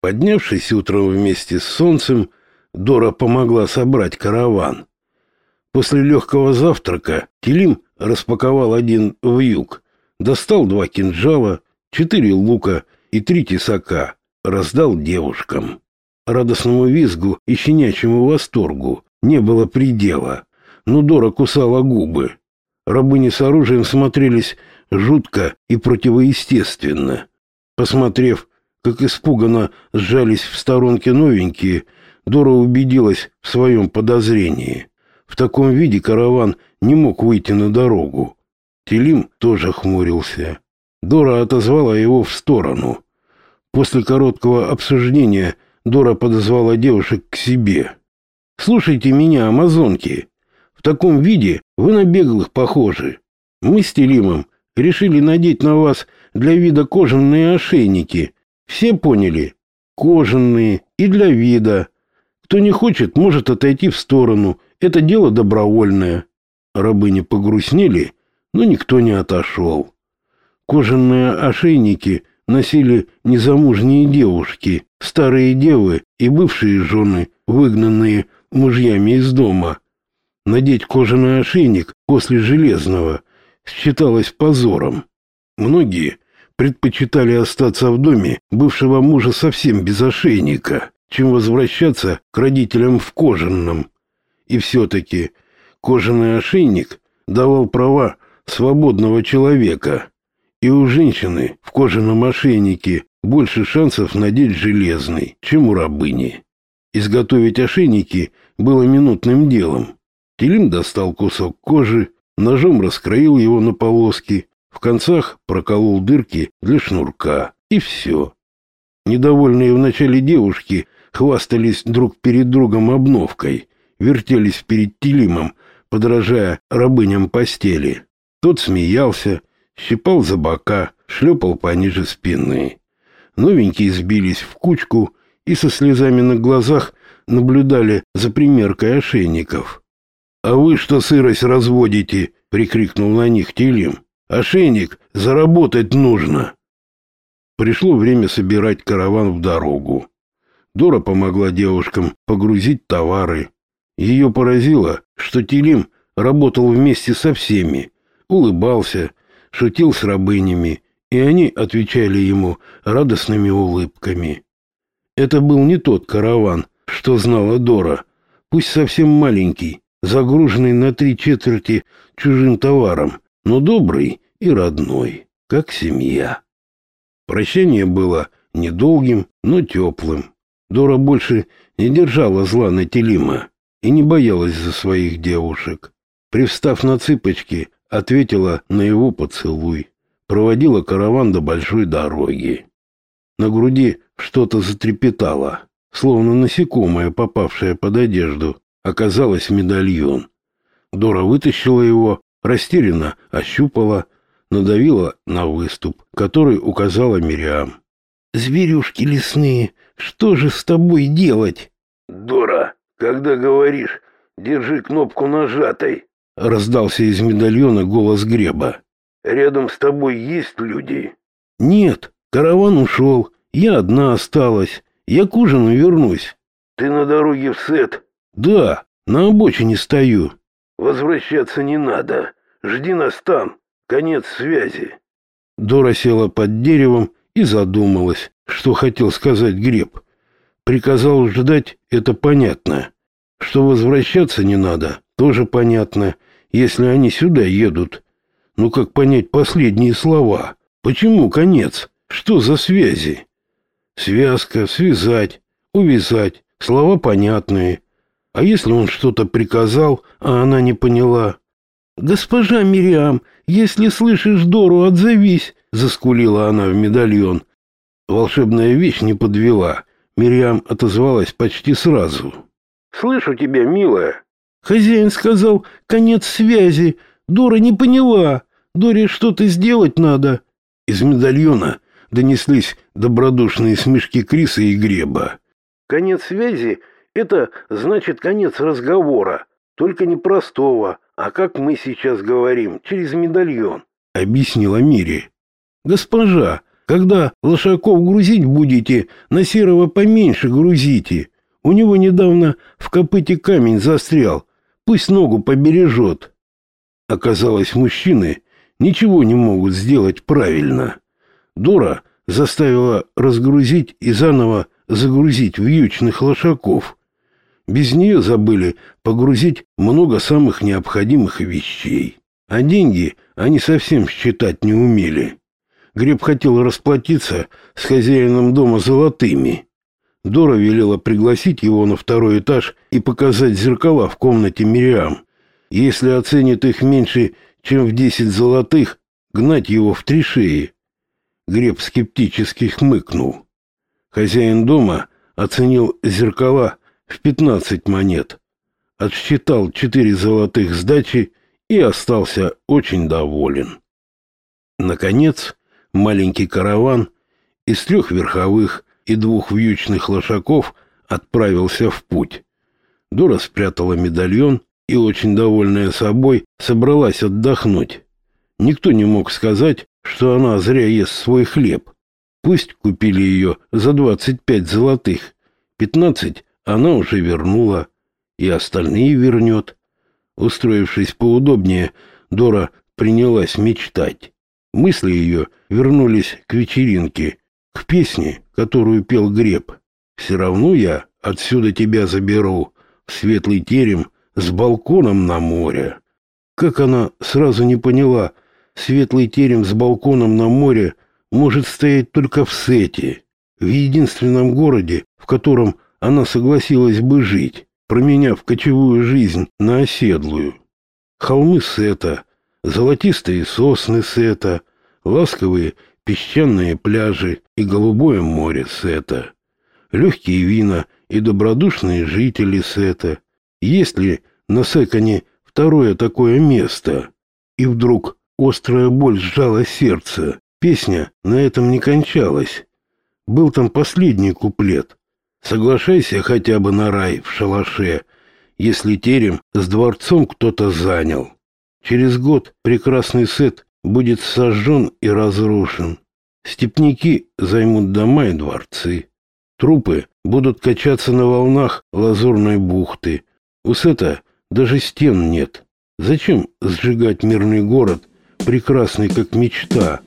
Поднявшись утром вместе с солнцем, Дора помогла собрать караван. После легкого завтрака Телим распаковал один вьюг, достал два кинжала, четыре лука и три тесака, раздал девушкам. Радостному визгу и щенячьему восторгу не было предела, но Дора кусала губы. Рабыни с оружием смотрелись жутко и противоестественно. Посмотрев, как испуганно сжались в сторонке новенькие, Дора убедилась в своем подозрении. В таком виде караван не мог выйти на дорогу. Телим тоже хмурился. Дора отозвала его в сторону. После короткого обсуждения Дора подозвала девушек к себе. «Слушайте меня, амазонки. В таком виде вы на беглых похожи. Мы с Телимом решили надеть на вас для вида кожаные ошейники. Все поняли? Кожаные и для вида. Кто не хочет, может отойти в сторону. Это дело добровольное. Рабыни погрустнели, но никто не отошел. Кожаные ошейники носили незамужние девушки, старые девы и бывшие жены, выгнанные мужьями из дома. Надеть кожаный ошейник после железного считалось позором. Многие предпочитали остаться в доме бывшего мужа совсем без ошейника, чем возвращаться к родителям в кожаном. И все-таки кожаный ошейник давал права свободного человека, и у женщины в кожаном ошейнике больше шансов надеть железный, чем у рабыни. Изготовить ошейники было минутным делом. Телим достал кусок кожи, ножом раскроил его на полоски, в концах проколол дырки для шнурка, и все. Недовольные вначале девушки хвастались друг перед другом обновкой, вертелись перед Телимом, подражая рабыням постели. Тот смеялся, щипал за бока, шлепал пониже спины. Новенькие сбились в кучку и со слезами на глазах наблюдали за примеркой ошейников. «А вы что сырость разводите?» — прикрикнул на них Телим. «Ошейник заработать нужно!» Пришло время собирать караван в дорогу. Дора помогла девушкам погрузить товары. Ее поразило, что Телим работал вместе со всеми, улыбался, шутил с рабынями, и они отвечали ему радостными улыбками. Это был не тот караван, что знала Дора, пусть совсем маленький, загруженный на три четверти чужим товаром, но добрый и родной, как семья. Прощание было недолгим, но теплым. Дора больше не держала зла на Телима и не боялась за своих девушек. Привстав на цыпочки, ответила на его поцелуй, проводила караван до большой дороги. На груди что-то затрепетало, словно насекомое, попавшее под одежду, оказалось медальон. Дора вытащила его, растерянно ощупала, надавила на выступ, который указала Мириам. «Зверюшки лесные, что же с тобой делать?» «Дора, когда говоришь, держи кнопку нажатой», — раздался из медальона голос Греба. «Рядом с тобой есть люди?» «Нет, караван ушел, я одна осталась, я к ужину вернусь». «Ты на дороге в Сет?» Да, на обочине стою. Возвращаться не надо. Жди нас там. Конец связи. Дора села под деревом и задумалась, что хотел сказать Греб. Приказал ждать, это понятно. Что возвращаться не надо, тоже понятно, если они сюда едут. Ну как понять последние слова? Почему конец? Что за связи? Связка, связать, увязать, слова понятные. А если он что-то приказал, а она не поняла? «Госпожа Мириам, если слышишь Дору, отзовись!» — заскулила она в медальон. Волшебная вещь не подвела. Мириам отозвалась почти сразу. «Слышу тебя, милая!» Хозяин сказал, конец связи. Дора не поняла. Доре что-то сделать надо. Из медальона донеслись добродушные смешки Криса и Греба. «Конец связи это значит конец разговора, только не простого, а как мы сейчас говорим, через медальон. Объяснила Мири. Госпожа, Когда лошаков грузить будете, на серого поменьше грузите. У него недавно в копыте камень застрял. Пусть ногу побережет. Оказалось, мужчины ничего не могут сделать правильно. Дора заставила разгрузить и заново загрузить вьючных лошаков. Без нее забыли погрузить много самых необходимых вещей. А деньги они совсем считать не умели. Греб хотел расплатиться с хозяином дома золотыми. Дора велела пригласить его на второй этаж и показать зеркала в комнате Мириам. Если оценит их меньше, чем в десять золотых, гнать его в три шеи. Греб скептически хмыкнул. Хозяин дома оценил зеркала в пятнадцать монет, отсчитал четыре золотых сдачи и остался очень доволен. Наконец, маленький караван из трех верховых и двух вьючных лошаков отправился в путь. Дора спрятала медальон и, очень довольная собой, собралась отдохнуть. Никто не мог сказать, что она зря ест свой хлеб. Пусть купили ее за двадцать пять золотых, пятнадцать она уже вернула, и остальные вернет. Устроившись поудобнее, Дора принялась мечтать. Мысли ее вернулись к вечеринке, к песне, которую пел Греб. «Все равно я отсюда тебя заберу, в светлый терем с балконом на море». Как она сразу не поняла, светлый терем с балконом на море может стоять только в Сете, в единственном городе, в котором она согласилась бы жить, променяв кочевую жизнь на оседлую. Холмы Сета, золотистые сосны Сета, ласковые песчаные пляжи и голубое море Сета, легкие вина и добродушные жители Сета. Есть ли на Секоне второе такое место? И вдруг острая боль сжала сердце. Песня на этом не кончалась. Был там последний куплет. Соглашайся хотя бы на рай в шалаше, если терем с дворцом кто-то занял. Через год прекрасный сет будет сожжен и разрушен. Степняки займут дома и дворцы. Трупы будут качаться на волнах лазурной бухты. У Сета даже стен нет. Зачем сжигать мирный город, прекрасный как мечта?»